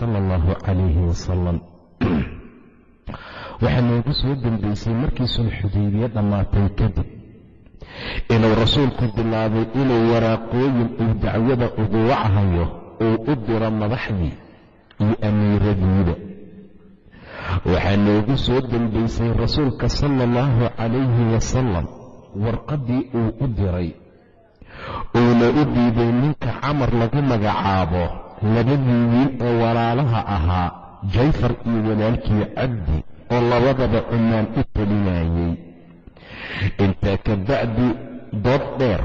sala allahu calayhi wasalam waxaa noogu soo dambeysay markii sulxudaybiye dhammaatay kadib inuu rasuulku bilaabay inuu waraaqooyin uu dacwada ugu wachayo uu u diro madaxdii iyo amiiradiida waxaa noogu soo dambeysay rasuulka sala allahu calayhi wasalam warqaddii uu u diray uuna u dhiibay ninka camar lagu magacaabo labadii wiil ee walaalaha ahaa jayfar iyo walaalkii cabdi oo labadaba cumaan u talinayay intaa ka bacdi dood dheer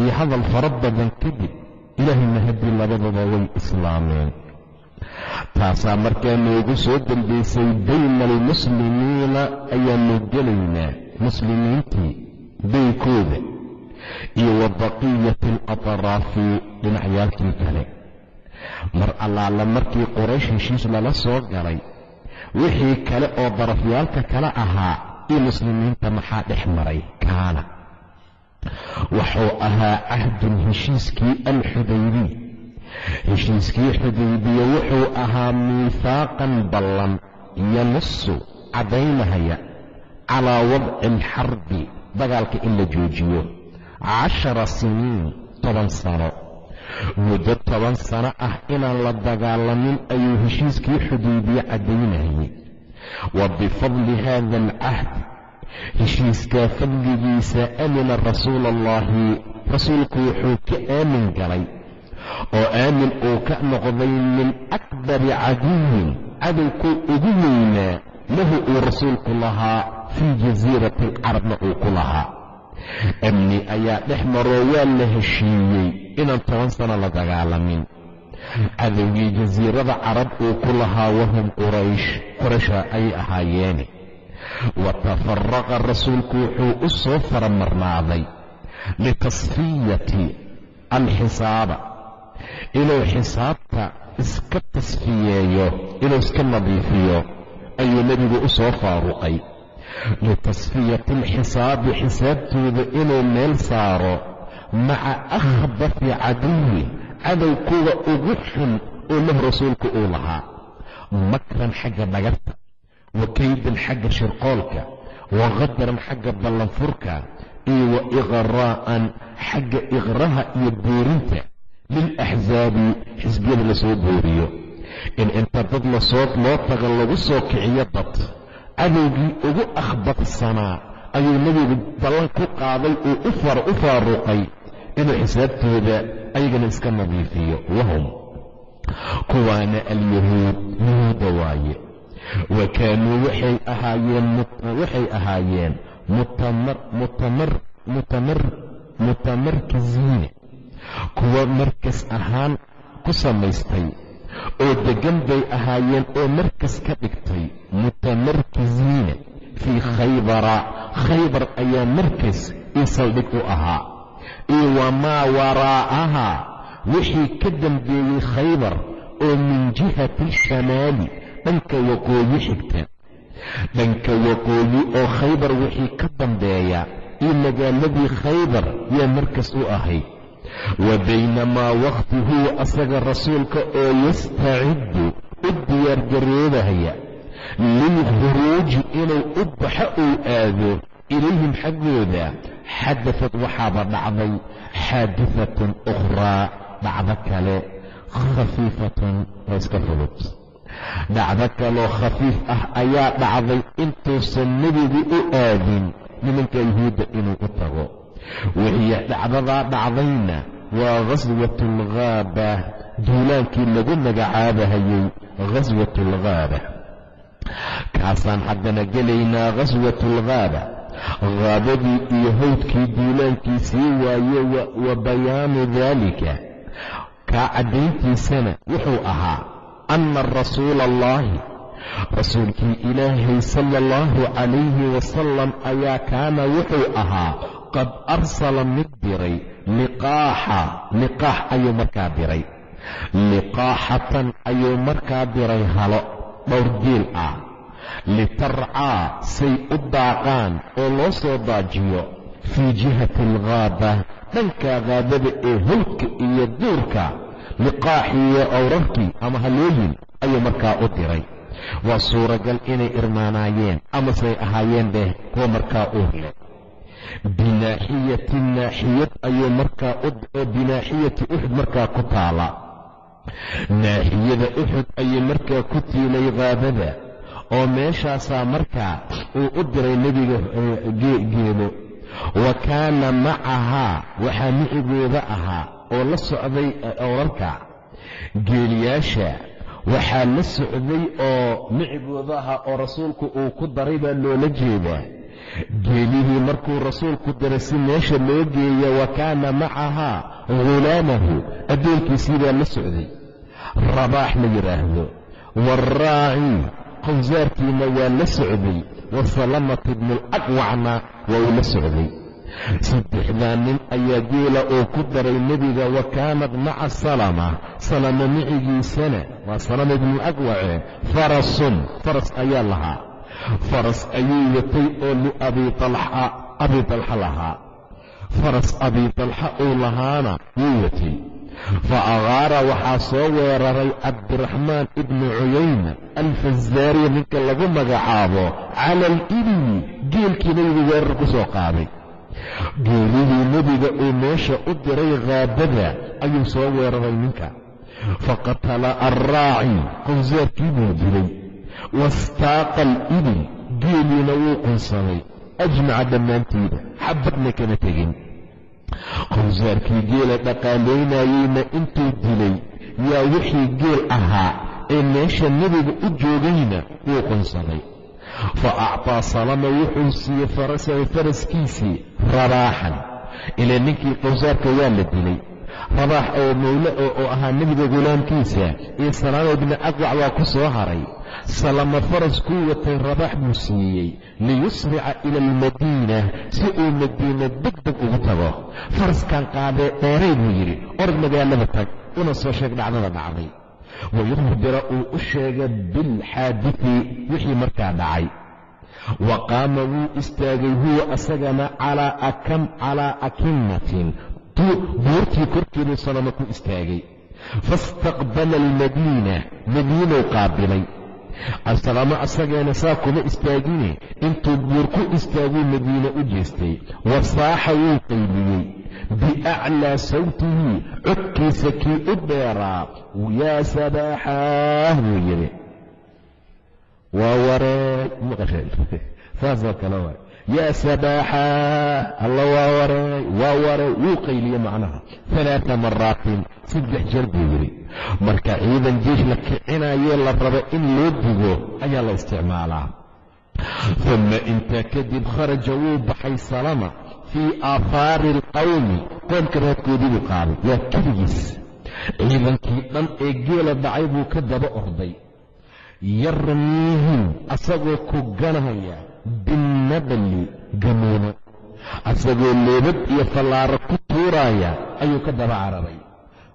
iyo hadal fara badan kadib ilaahayna haddii labadaba way islaameen. Taasaa markaa noogu soo dambaysay bayna almuslimiina ayaanu gelaynaa muslimiintii baykooda iyo wa baqiyati alatraafi dhinacyaalkii kale mar allaala markii qoraysh heshiis lala soo galay wixii kale oo darafyaalka kale ahaa iyo muslimiinta maxaa dhex maray? Kaana. Wuxuu ahaa cahdun heshiiskii alxudaybiy heshiiskii xudaybiye wuxuu ahaa miihaaqan ballan yanusu caddaynahaya calaa wadci alxarbi dagaalka in la joojiyo cashara siniin toban sano muddo toban sano ah inaan la dagaalamin ayuu heshiiskii xudaybiye caddaynayay. Wa bifadli hada alcahd heshiiskaa fadligiisa amina rasuula allahi rasuulku wuxuu ka aamin galay oo aamin uu ka noqday min akbari caduwin cadowkuu ugu weynaa lahu uu rasuulku lahaa fii jasiirati alcarabna uu ku lahaa amni ayaa dhex maroo waa la heshiiyey inaan toban sano la dagaalamin. Cadowgii jasiirada carab uu ku lahaa wahum quraysh quraysha ayay ahaayeene wa tafaraqa rasuulku wuxuu u soo faramarnaaday litasfiyati alxisaaba. Inuu xisaabta iska tasfiyeeyo inuu iska nadiifiyo ayuu nebigu u soo faaruqay litasfiyati alxisaabi xisaabtooda inuu meel saaro maca akhbafi caduwi cadow kuwa ugu xun oo lahu rasuulku uu lahaa makran xagga dhagarta wa kaydan xagga shirqoolka wa qadaran xagga ballanfurka iyo wa iqraa'an xagga iqraha iyo boorinta lilaxsaabi xisbiyada la soo booriyo in inta la soo loo taga lagu soo kiciyo dad cadowgii ugu akhbadsanaa ayuu nebigu ballan ku qaaday uu u faaruqay inuu xisaabtooda ayagana iska nadiifiyo. Wahum kuwaana alyahuud yahuudda waaye. Wa kaanuu waxay ahaayeen mutamarkisiina kuwa markas ahaan ku samaystay oo deggan bay ahaayeen oo markas ka dhigtay mutamarkisiina fii khaybara. Khaybar ayaa markas io saldhig u ahaa. Iyo wamaa waraa'ahaa wixii ka dambeeyey khaybar oo min jihati shamaali dhanka waqooyi xigta. Dhanka waqooyi oo khaybar wixii ka dambeeya iyo magaaladii khaybar yaa markas u ahayd wa baynamaa wakhti huwa asaga rasuulka oo yastaciddu u diyaargaroobaya lilkhuruuji inuu u baxo uu aado ilayhim xaggooda xadafad waxaaba dhacday xaadifatun ukhraa dhacdo kale khafiifatun waa iska fudud. Dhacdo kaloo khafiif ah ayaa dhacday intuusan nebigu u aadin nimanka yuhuudda inuu u tago wixii dhacdadaa dhacdayna waa ghaswatulghaaba duulaankii lagu magacaabahayey ghaswatulghaaba kaasaan haddana gelaynaa ghaswatulghaaba haabadii iyo hawdkii duulaankiisii waaye wa bayaanu daalika kaa caddayntiisana wuxuu ahaa anna rasuula allaahi rasuulkii ilaahay sala allahu calayhi wasalam ayaa kaana wuxuu ahaa qad arsala mid diray liqaaxa liqaax ayuu markaa diray. Liqaaxatan ayuu markaa diray halo dhowr geel ah. Litarcaa say u daaqaan oo loo soo daajiyo fii jihati alghaaba dhanka haabada ee howdka iyo duurka liqaaxiiyo awrarkii ama halooyin ayuu markaa u diray. Waa suuragal inay irmaanaayeen amasay ahaayeen dheh kuwa markaa uur leh binaaxiyati naaxiyad ayuu markaa oo binaaxiyati uxud markaa ku taala. Naaxiyada uxud ayay markaa ku tiilay haabada oo meeshaasaa markaa uu u diray nebiga geelo wa kaana macahaa waxaa micigooda ahaa oo la socday owrarka geeliyaasha waxaa la socday oo micigooda ahaa oo rasuulku uu ku daray baa loola jeedaa geelihii markuu rasuulku diray si meesha loo geeya wa kaana macahaa ghulaamahu addoonkiisii baa la socday. Rabaax la yidhaahdo waaraaci qowsaarkiina waa la socday. Wa salamata ibnuulaqwacna waa uu la socday. Saddexdaa nin ayaa geela uu ku daray nebiga wa kaanad maca salama. Salama micigiisana waa salama ibnuulaqwace farasun faras ayaa lahaa faras ayuu watay oo liabii talxa lahaa. Faras abii talxa uu lahaana wuu watay fa agaara waxaa soo weeraray cabdiraxmaan ibnu cuyayna alfazaariya ninka lagu magacaabo cala alibili geelkii nebigu weerar ku soo qaaday. Geelihii nebiga uu meesha u diray haabada ayuu soo weeraray ninka. Faqatala alraaci qowsaarkii buu dilay wastaaqa alibil geeliina wuu qunsaday ajmaca dhammaantiida xabadna kama tegin. Qowsaarkii geela dhaqaalaynayeyna intuu dilay yaa wixii geel ahaa ee meesha nebiga u joogayna wuu qunsaday fa actaa salama wuxuu siiyey farasahu faraskiisii rabaaxan. Ilaa ninkii qowsaarka waa la dilay rabaax oo mawle oo ahaa nebiga gulaamkiisa iyo salaama ibni aqwac waa ku soo haray. Salama faras kuu watay rabaax buu siiyey liyusrica ila almadiina si uu madiina deg ugu tago. Faraskan qaadee dheeray buu yidhi orod magaalada tag una soo sheeg dhacdada dhacday. Wayukhbira uu u sheega bilxaadidi wixii markaa dhacay. Wa qaama wuu istaagay huwa asagana calaa akinnatin buurtii korkeeduu salama ku istaagay. Faistaqbala almadiina madiinow qaabilay. Salamo asageena saa kuma istaagine intuu buur ku istaaguu madiine u jeestay. Wa saaxa wuu qayliyey biaclaa sawtihi codkiisa kii u dheeraa yaa sabaaxaah buu yidhi. Waa wareey maqasheen saasoo kale waay yaa sabaaxaa alla waa wareey waa wareey wuu qayliye macnaha alaaa maraatin saddex jeer buu yidhi marka ciidan jeesh la kicinayee la rabo in loo digo ayaa la isticmaalaa uma intaa kadib kharaja wuu baxay salama fii aafaari alqawmi qoomka raadkoodii buu qaaday waa keligiis ciidankii dhan ee geela dhacay buu ka daba orday yarmiihim asagoo ku ganaya binnabli gamuuno asagoo leebad iyo fallaaro ku tuuraaya ayuu ka daba cararay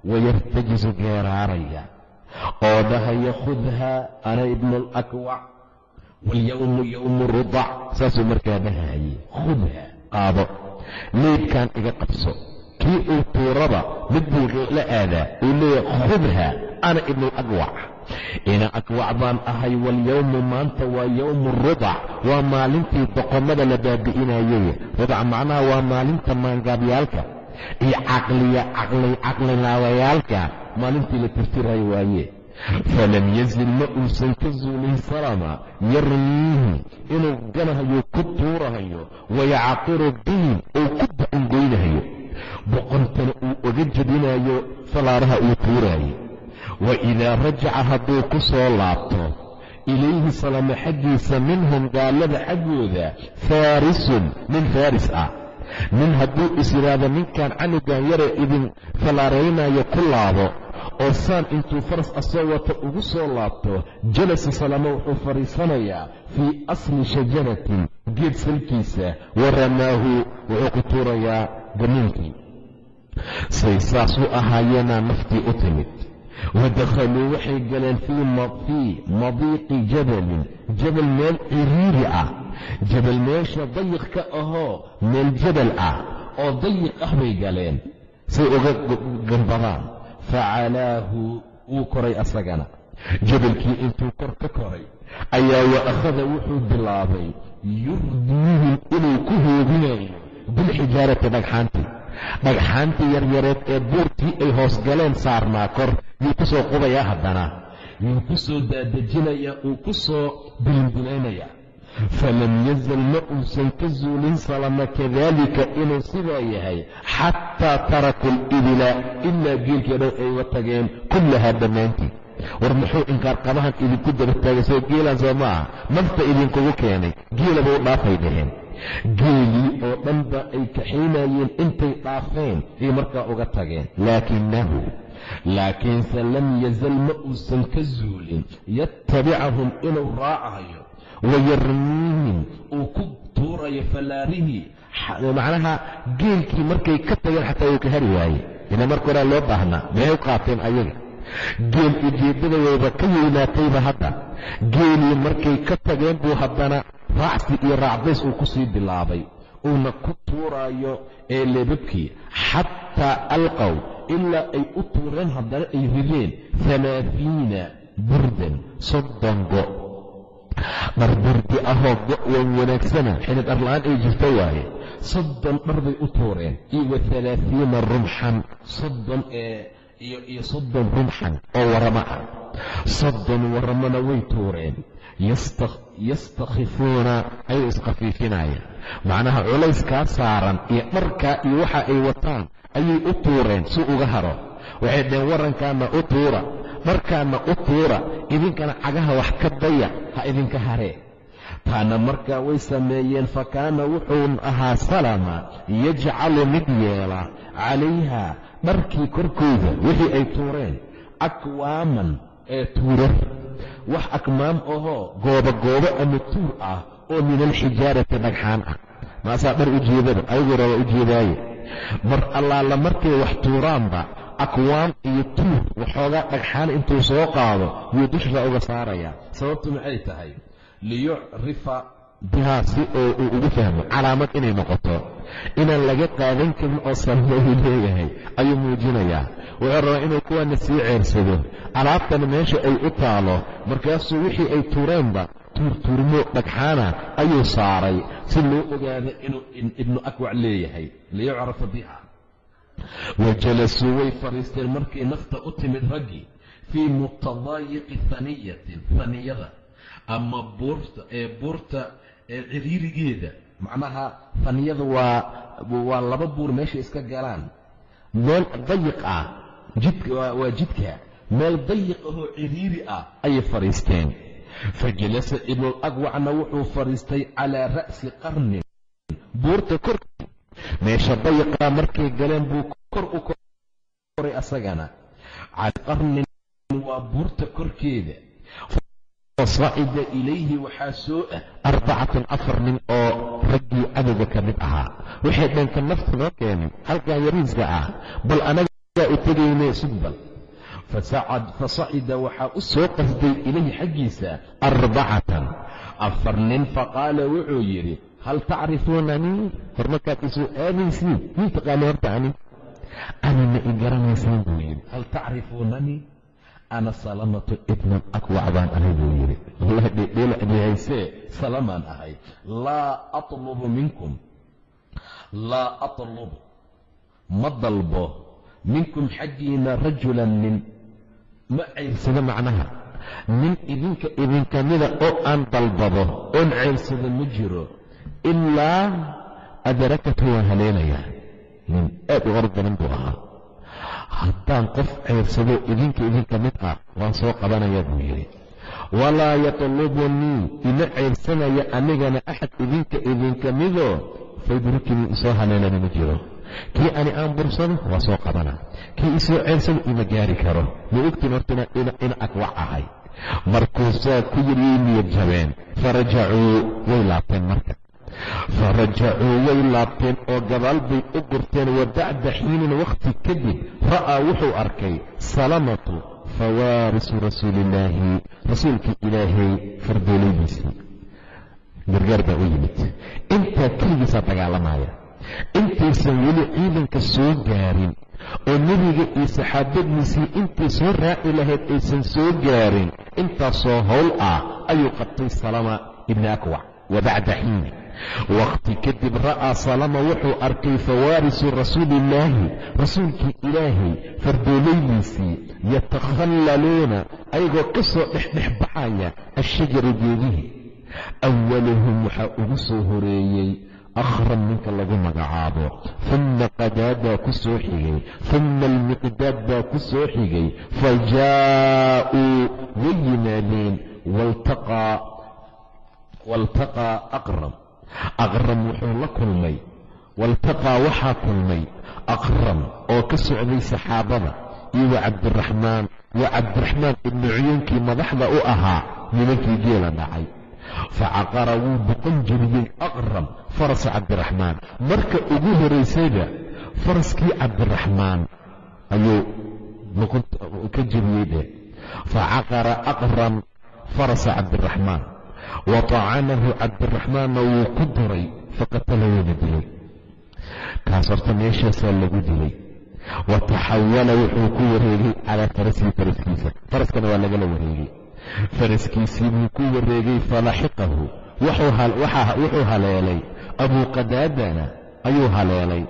wayartajisu geeraaraya oo dhahaya khudhaa ana ibnu alakwac walyowmu yowmu rudac saasuu markaa dhahayay khudha qaado leebkaan iga qabso kii uu tuuraba mid buu la aadaa uu leeyahay khudha ana ibnu alakwac ina akwac baan ahay walyowmu maanta waa yowmu rudac waa maalintii boqomada la baabi'inayay rudac macnaha waa maalinta maangaabyaalka iyo caqliyacaqlilaawayaalka maalintii la tirtirayo waaye falam yazil ma uusan ka zuulin salama yarmiihi inuu ganahayo ku tuurahayo wayacqiru bihi uu ku bucungoynahayo boqontana uu oga jebinayo falaaraha uu tuuraaye wa idaa rajaca hadduu ku soo laabto ilayhi salama xaggiisa minhum gaalada xaggooda faarisun nin faaris ah. Nin hadduu is yidhaahdo ninkan canugan yare idin fallaaraynayo ku laabo oo saan intuu faras asoo wata ugu soo laabto jalasa salama wuxuu fadhiisanayaa fii asli shajaratin geed salkiisa wa ramaahu wuxuu ku tuurayaa gamiinkii say saas u ahaayeenaa naftii u timid wadakhaluu waxay galeen fii madiiqi jabalin jabal meel ciriiri ah jabal meesha dayiq ka ahoo meel jabal ah oo dayiq ah bay galeen say uga gambadaan facalaahu wuu koray asagana jabalkii intuu kor ka koray ayaa wa akhada wuxuu bilaabay yurdiihim inuu ku hoobinayo bilxijaarati dhagxaantii dhagxaantii yaryareed ee buurtii ay hoos galeen saarnaa kor yuu ku soo qubayaa haddana. Yuu ku soo daadejinayaa uu ku soo bilinbilaynayaa falam yazal ma uusan ka zuulin salama kadaalika inuu sidaa yahay xataa taraku libila ilaa geelkii dhan ayga tageen kullahaa dhammaantii. War muxuu inkaarqabahan idinku daba taagay soo geelaan soo ma aha nafta idinkugu keenay geelaba u dhaafay dhaheen geelii oo dhanba ay kaxaynayeen intay dhaafeen ay markaa uga tageen. Laakinahu laakiinse lam yazal ma uusan ka zuulin. Yattabicahum inuu raacayo. Wayarmiihim uu ku tuurayo fallaarihii. Macnaha geelkii markay ka tageen xataa uu ka hari waaye. Ila marka horaa loo baahnaa maxay u qaateen ayaga. Geel ujeeddadayooda ka weynaatayba hadda. Geelii markay ka tageen buu haddana raacsi iyo raacdays uu ku sii bilaabay uuna ku tuuraayo ee lebabkii xataa alqow ilaa ay u tuureen haddana ay rideen halaafiina burdan soddon go' dhar burdi ahoo go' wanaagsana xilid dharla'aan ay jirto waaye. Soddon dhar bay u tuureen iyo wa rumxan soddon ee iyo soddon rumxan oo waramo ah. Soddon waramona way tuureen. Yastakhifuuna ayay iskhafiifinayaan macnaha culayskaa saaran iyo dharkaa iyo waxa ay wataan ayay u tuureen si uga haro. Waxay dhaheen warankaana u tuura dharkaana u tuura idinkana cagaha wax ka daya ha idinka haree taana markaa way sameeyeen fa kaana wuxuu ahaa salama yajcalu mid yeela calayha dharkii korkooda wixii ay tuureen akwaaman ee tuurar. Wax akmaam ahoo goobagoobo ama tuur ah oo min alxijaarati dhagxaan ah. Maasaa dhar ujeedada ayagoo raba ujeedaaye mar allaala markay wax tuuraanba akwaam iyo tuur waxoogaa dhagxaan intuu soo qaado yuu dushra uga saarayaa. Sababtu maxay tahay? Liyucrifa bihaa si oo uu ugu fahmo calaamad inay noqoto. Inaan laga qaadan karin oo salmayu leeyahay ayuu muujinayaa. Wuxuu rabaa inuu kuwaana sii ceersado. Alaabtana meesha ay u taalo markaasuu wixii ay tuureenba tuurtuurmo dhagxaana ayuu saaray si loo ogaado inuu ibnu akwac leeyahay. Liyucrafa biha. Wa jalasuu way fadhiisteen markay nafta u timid raggii fii mutadaayiqi haniyatin haniyada ama buurta ee buurta ciriirigeeda macnaha haniyada waa waa laba buur meeshay iska galaan. Meel dayiq ah jidka waa jidka. Meel dayiq ahoo ciriiri ah ayay fadhiisteen fa jalasa ibnul agwacna wuxuu fadhiistay calaa ra'si qarnin. Buurta korkii meesha dayiqaa markay galeen buu kor u koray asagana. Calaa qarnin waa buurta korkeeda fasacida ilayhi waxaa soo ah arbacatan afar nin oo raggii cadowga ka mid ahaa. Waxay dhanka nafta noo keenay halkan yariiska ah bal anagaa u tegayne sugbal fasacida waxaa u soo qasday ilayhi xaggiisa arbacatan. Afar nin faqaala wuxuu yidhi hal tacrifuunanii hor markaad isoo aamaysiin mii horta ani. Ani ma buu yidhi. Hal tacrifuunanii ana salamatu ibnan akwac baan ahay buu yidhi wallahi salamaan ahay laa atlubu minkum laa atlubu ma dalbo minkum xaggiina rajulan nin ma cayrsado macnaha nin idinka idinka mida oo aan dalbado oon cayrsado ma jiro ilaa adrakatu waan haleelayaa nin aad u orod badan buu ahaa haddaan qof cayrsado idinka idinka mid ah waan soo qabanayaa buu yidhi. Walaa yatlubunii ima cayrsanaya anigana axad idinka idinka midoo faydrukini isoo haleelana ma jiro. Kii ani aan bursado waa soo qabana kii isoo ceyrsado ima gaari karo. Ma ogtin horta ina agwac ahay. Markuusaa ku yiryay niyad jabeen. Farajacuu way laabteen marka farajacuu way laabteen oo gadaal bay u gurteen wa bacda xiinin wakhti kadib ra'aa wuxuu arkay salamatu fawaarisu rasuuliillaahi rasuulkii ilaahay fardooleydiisii gargaar baa u yimid intaa keligiisaa dagaalamaya intaysan weli ciidanka soo gaarin oo nebiga iyo saxaabadiisii intay soo raaci lahayd aysan soo gaarin intaasoo howl ah ayuu qabtay salama ibni akwac wa bacda xiini wakhti kadib ra'aa salama wuxuu arkay fawaarisu rasuuliillaahi rasuulkii ilaahay fardooleydiisii yatakhallaluuna ayagoo ka soo dhexdhex baxaya ashajara geedihii. Awaluhum waxaa ugu soo horeeyey akhram ninka lagu magacaabo. Uma qadaad baa ku soo xigay uma almiqdaad baa ku soo xigay fa jaa'uu way yimaadeen waltaqaa aqram aqram wuxuu la kulmay. Waltaqaa waxaa kulmay. Aqram oo ka socday saxaabada. Iyo wa cabdiraxmaan. Wa cabdiraxmaan ibnu cuyuunkii madaxda u ahaa nimankii geela dhacay. Facaqara wuu boqon jebiyey aqram farasa cabdiraxmaan. Marka ugu horaysayba faraskii cabdiraxmaan ayuu ka jebiyey dheh facaqara aqram farasa cabdiraxmaan wa tacanahu cabdiraxmaanna wuu ku duray faqatala wuuna dilay kaas horta meeshaasaa lagu dilay. wa taxawala wuxuu ku wareegay calaa farasihi faraskiisa faraskana waa lagala wareegay. faraskiisii buu ku wareegay falaxiqahu wuxuu haleelay abuu qadaadana ayuu haleelay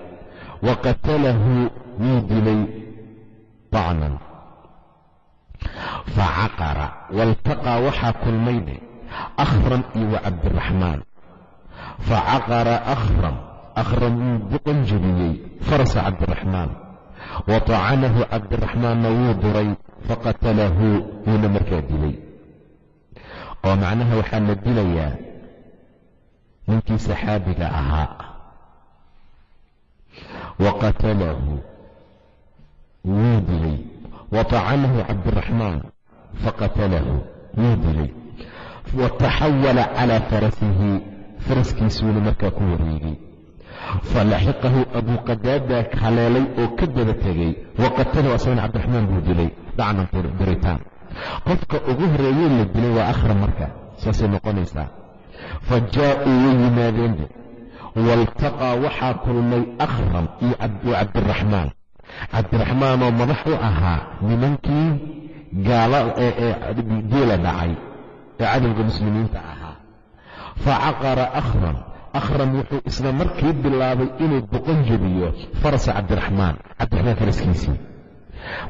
wa qatalahu wuu dilay dacnan facaqara waltaqaa waxaa kulmayne akhram iyo wa cabdiraxmaan facaqara akhram akhram wuu boqon jebiyey farasa cabdiraxmaan wa tacanahu cabdiraxmaanna wuu duray faqatalahu wuuna markaa dilay oo macnaha waxaa la dilayaa ninkii saxaabiga ahaa wa qatalahu wuu dilay wa tacanahu cabdiraxmaan faqatalahu wuu dilay wa taxawala calaa farasihi. Faraskiisuuna markaa ku wareegay. Falaxiqahu abuu qadaada haleelay oo ka daba tegay. Wa qatalahu asagana cabdiraxmaan buu dilay. Dacnan diritaan qofka ugu horeeyey la dilay waa akhra marka saasay noqonaysaa. Fa jaa'uu way yimaadeenbe waltaqaa waxaa kulmay akhram iyo cabdiraxmaan. Cabdiraxmaanoo madax u ahaa nimankii gaala ee dhacay ee cadowga muslimiinta ahaa. Fa caqara akhram akhram wuxuu isla markii bilaabay inuu boqon jebiyo farasa cabdiraxmaan cabdiraxmaan faraskiisii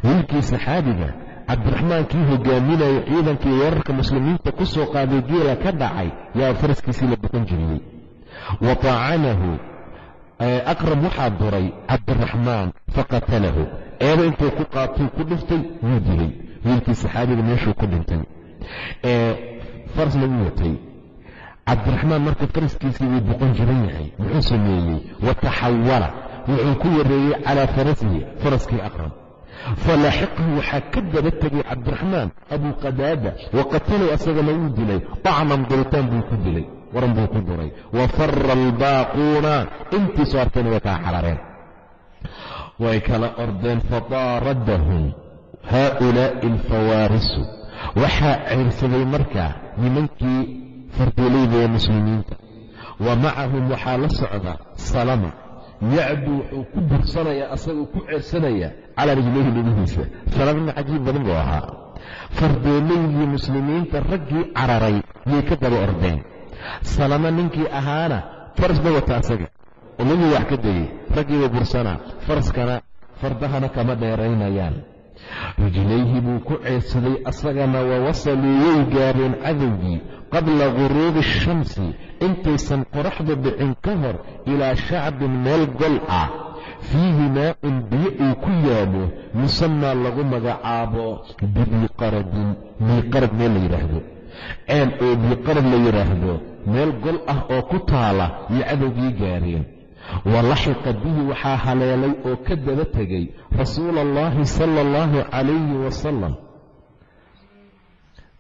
wiilkii saxaabiga cabdiraxmaan kii hogaaminaya ciidankii weerarka muslimiinta ku soo qaaday geela ka dhacay yaa faraskiisii la boqon jebiyey. Wa taacanahu akram waxaa duray cabdiraxmaan faqatalahu eeba intuu ku qaatay ku dhiftay wuu dilay wiilkii saxaabiga meeshuu ku dhintay ee faras lagu watay. Cabdiraxmaan marka faraskiisii wuu boqon jiran yahay muxuu sameeyey wa taxawala wuxuu ku wareeyey calaa farasihi faraskii akram falaaxiqahu waxaa ka daba tegay cabdiraxmaan abuu qadaada wa qatalahu asagana wuu dilay dacnan duritaan buu ku dilay waran buu ku duray. Wa fara albaaquuna intii soo hartayna way kala xarareen. Way kala ordeen fataaradahum haaulaa'i alfawaarisu waxaa ceyrsaday markaa nimankii fardooleyda ee muslimiinta. Wa macahum waxaa la socda salama. Yacdu wuxuu ku bursanayaa asagoo ku ceersanayaa calaa rijlayhi lugihiisa salama cajiib badan buu ahaa. Fardooleydii muslimiinta raggii cararay yay ka daba ordeen. Salama ninkii ahaana faras ba wata asaga. Lugii wax ka degay raggiiba bursanaa. Faraskana fardahana kama dheeraynayaan rijlayhi buu ku ceedsaday asagana wa wasaluu way gaareen cadowgii qabla guruubi ashamsi intaysan qoraxdu dhicin ka hor ilaa shacbin meel gol ah. Fiihi maa-un biyo uu ku yaalo musamaa lagu magacaabo bibiiqaradin biiqarad meel la yidhaahdo ceel oo biiqarad la yidhaahdo meel gol ah oo ku taala iyo cadowgii gaareen wa laxiqa bihi waxaa haleelay oo ka daba tegay rasuula allahi sala allahu calayhi wasalam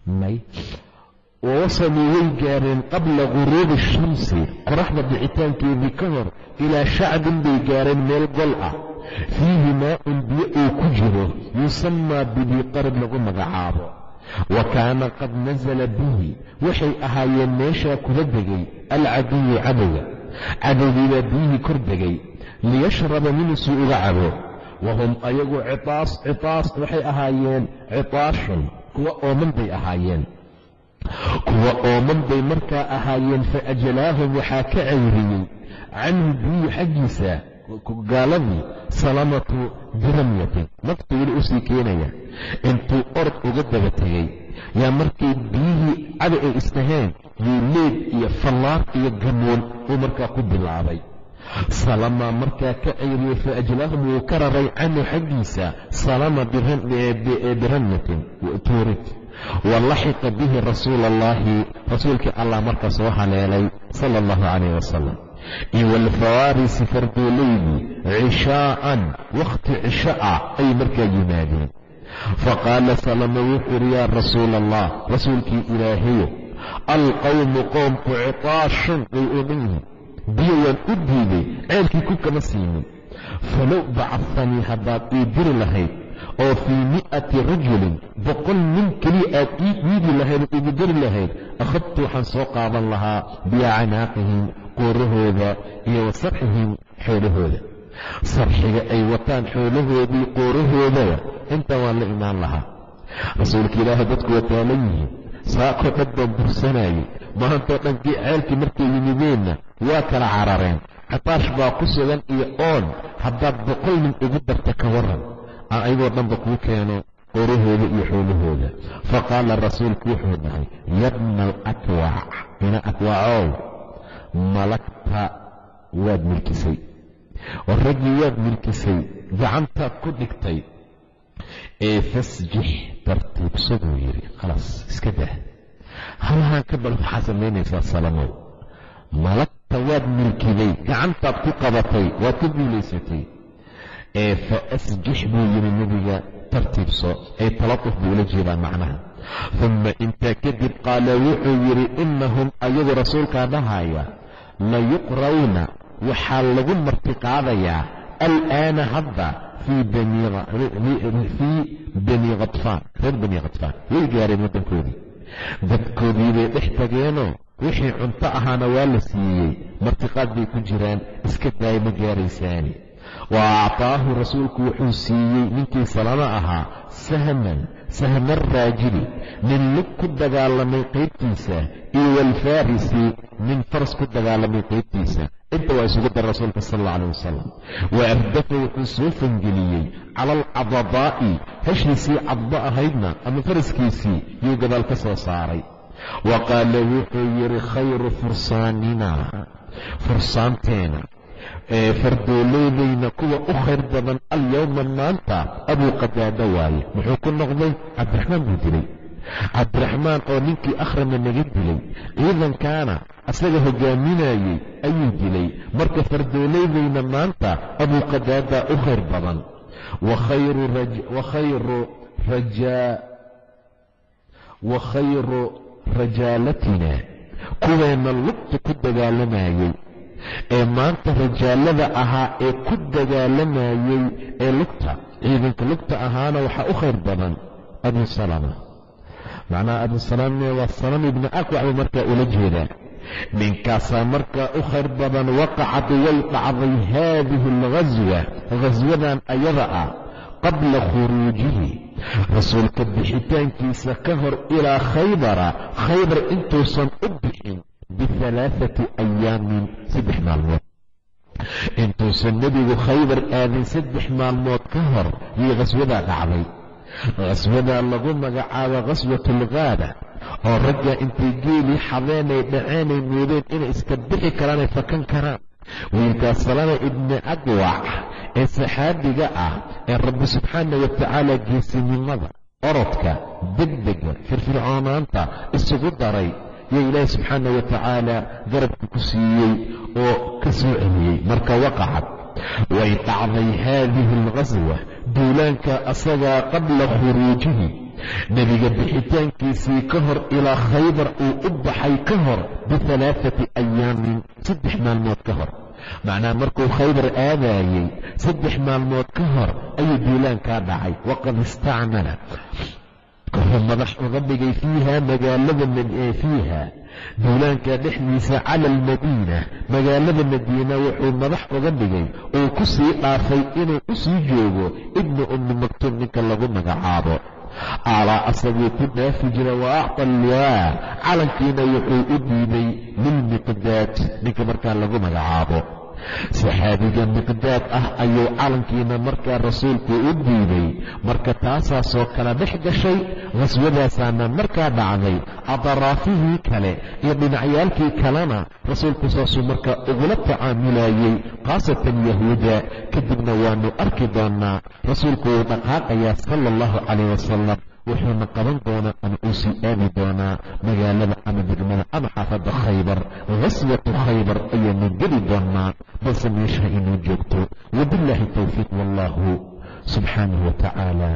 may wawasaluu way gaareen qabla guruubi shamsi qoraxda dhicitaankeedii ka hor ilaa shacbin bay gaareen meel gol ah. Fiihi maa-un biyo uu ku jiro yusamaa bibiiqarad lagu magacaabo. Wa kaana qad nasala bihi waxay ahaayeen meeshaa kula degay alcaduwu cadowga cadowgiibaa biyihii kor degay liyashraba minhu suu uga cabo. Wahum ayagu citaas citaas waxay ahaayeen citaashun kuwa ooman bay ahaayeen. Kuwa ooman bay markaa ahaayeen fa ajlaahum waxaa ka cayriyey canhu biyuhu xaggiisa gaaladii salamatu diramyatin naftu weli u sii keenaya intuu orod uga daba tegey yaa markay biyihii cada ay istaheen yuu leeg iyo fallaar iyo gamuun uu markaa ku bilaabay. Salama markaa ka ceyriyey fa ajlaahum wuu ka raray canhu xaggiisa salama biramyatin tuurid. Wa bihi rasuula allahi rasuulkii allah markaa soo haleelay sala allahu calayh wasalam iyo walfawaarisi fardoolaydii cishaa'an wakhti cisho ah ay markaa yimaadeen faqaala salama wuxuu yidhi yaa rasuula allah rasuulkii ilaahayo alqowmu qoomku citaashun way ooman yihiin. Biyo waan u diiday ceelkii ku kama siinin. Falow bacafanii haddaad ii diri lahayd oo fii mi'ati rajulin boqol nin keliya aad ii dhiidi lahayd oo igu lahayd akhadtu waxaan soo qaadan lahaa biacnaaqihim qoorahooda iyo wa sarxihim xoolahooda sarxiga ay wataan xoolahoodii qoorahoodaba inta waan la imaan lahaa. Rasuulka ilaahay dadku waa taalan yihiin. Saakoo dhan baan bursanayay maantoo dhankii ceelkii markay yimideenna waa kala carareen. Cataash baa ku sugan iyo oon. Haddaad boqol nin ugu darta ka waran ayagoo dhanba kuu keeno qorahooda iyo xoolahooda. Fa qaala rasuulku wuxuu dhahay yabna alakwac ina akwaacow malagta waad milkisay oo raggii waad milkisay gacantaad ku dhigtay. Ee fasjix tartiibsaduu yidhi khalaas iska dah. Halahaan ka bal waxaa samaynaysaa salamow. Malagta waad milkiday gacantaad ku qabatay waad ku guulaysatay ee fa asjix buu yidhi nebiga tartiibso ee talatuf buu ula jeedaa macnaha. Uma intaa kadib qaala wuxuu yidhi innahum ayagu rasuulkaa dhahaya layuqrawna waxaa lagu martiqaadayaa al'aana hadda fii bani khadfaan reer bani khadfaan way gaareen waddankoodii. Dadkoodii bay dhex tageenoo wixii cunto ahaana waa la siiyey. Martiqaad bay ku jiraan. Iska daaya ma gaaraysaani. Wa actaahu rasuulku wuxuu siiyey ninkii salamo ahaa sahman sahman raajili nin lug ku dagaalamay qaybtiisa iyo walfaarisi nin faras ku dagaalamay qaybtiisa inta waa isugu dar rasuulka sal alla aleh wasalam wa ardafa wuxuu soo fangeliyey cala alcadadaa'i heshiisii caddo ahaydna ama faraskiisii yuu gadaal ka soo saaray. Wa qaala wuxuu yidhi khayru fursaanina fursaanteena ee fardooleydayna kuwa u khayr badan alyowma maanta abuu qadaada waaye. Muxuu ku noqday cabdiraxmaan buu dilay cabdiraxmaan oo ninkii akhrama naga dilay ciidankaana asaga hogaaminayey ayuu dilay. Marka fardooleydayna maanta abuu qadaada u khayr badan. Wa khayru rajaalatina kuweenna lugta ku dagaalamayey ee maanta rajaalada ahaa ee ku dagaalamayey ee lugta ciidanka lugta ahaana waxaa u khayr badan abu salama macnaha abu salame waa salama ibni akwac buu markaa ula jeedaa ninkaasaa markaa u khayr badan waqacad way dhacday haadihi alghaswa ghaswadan ayada ah qabla khuruujihi. Rasuulka bixitaankiisa ka hor ilaa khaybara khaybar intuusan u bixin bihalaaثati ayaamin saddex maalmood. Intuusan nebigu khaybar aadin saddex maalmood ka hor yay khaswadaa dhacday khaswadaa lagu magacaabo khaswatulgaada oo ragga intay geelii xadeenay dhaceenay moodeen inay iska bixi karaanay fakan karaan. Wiilkaas salama ibni agwac ee saxaabiga ah ee rabbi subxaana wa tacaala geesinimada orodka degdega firfircoonaanta isugu daray. Yo ilaahi subxaana wa tacaala garabka ku siiyey oo ka soo celiyey. Marka waqacad way dhacday haadihi alqaswa duulaanka asagaa qabla khuruujihi. Nebiga bixitaankiisii ka hor ilaa khaybar uu u baxay ka hor bihalaaati ayaamin saddex maalmood ka hor. Macnaha markuu khaybar aadaayey saddex maalmood ka hor ayuu duulaankaa dhacay. Waqad istacmala. Wuxuu madax uga dhigay fiiha magaalada fiiha duulaanka dhexdiisa cala almadiina magaalada madiina wuxuu madax uga dhigay uu ku sii dhaafay inuu u sii joogo ibnu ummi maktuum ninka lagu magacaabo. Aalaa asaguu ku dhaafi jira wa acta liyaa calankiina wuxuu u dhiibay lilmiqdaad ninka markaa lagu magacaabo saxaabiga miqdaad ah ayuu calankiina markaa rasuulku u dhiibay marka taasaasoo kala dhex gashay khaswadaasaana markaa dhacday. Adaraafihii kale iyo dhinacyaalkii kalena rasuulku saasuu markaa ugula tacaamulayey khaasatan yahuuda. Kadibna waanu arki doonaa rasuulku wuu dhaqaaqayaa sala allahu calayh wasalam wuxuuna qaban doonaa ama uu sii aadi doonaa magaalada ama degmada ama xaafadda khaybar. Khaswatu khaybar ayaanu geli doonaa balse meesha inuu joogto. Wabillaahi towfiiq wallahu subxaanahu wa tacaala